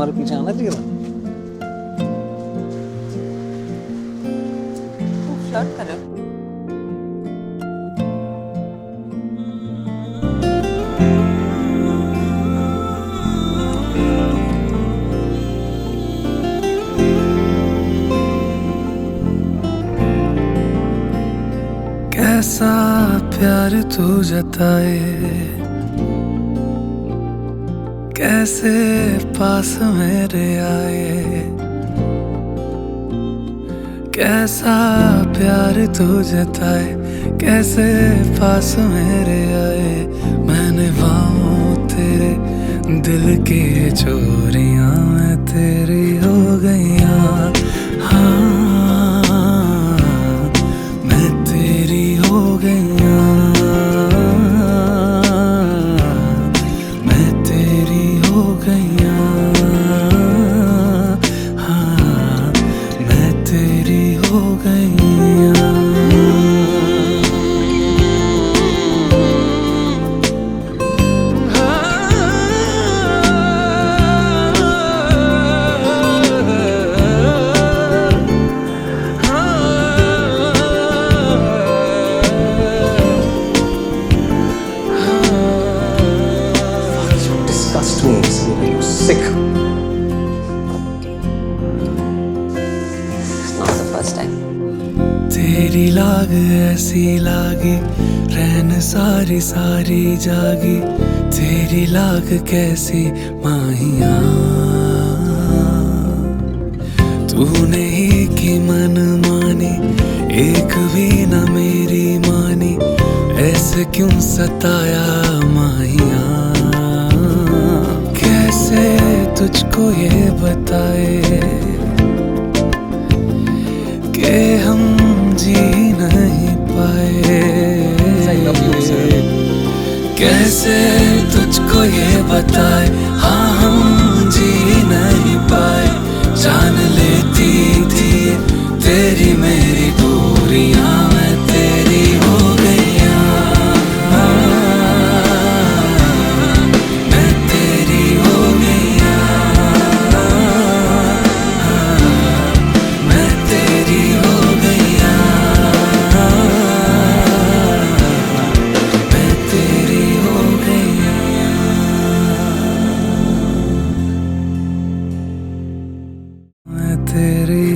तुम्हारे पीछे आना चाहिए था। फ्लर्ट कर। रहे कैसा प्यार तू जताए कैसे पास मेरे आए? कैसा प्यार तू जताए कैसे पास मेरे आए? मैंने वाओ तेरे दिल की चोरियाँ, मैं तेरी तेरी लाग, ऐसी लागी, रहन सारी सारी जागी, तेरी लाग कैसी माहिया? तूने ही की मन मानी, एक भी न मेरी मानी, ऐसे क्यों सताया माहिया? कैसे तुझको ये बताए? कि जी नहीं पाए। कैसे तुझको ये बताए? हाँ हम जी तेरी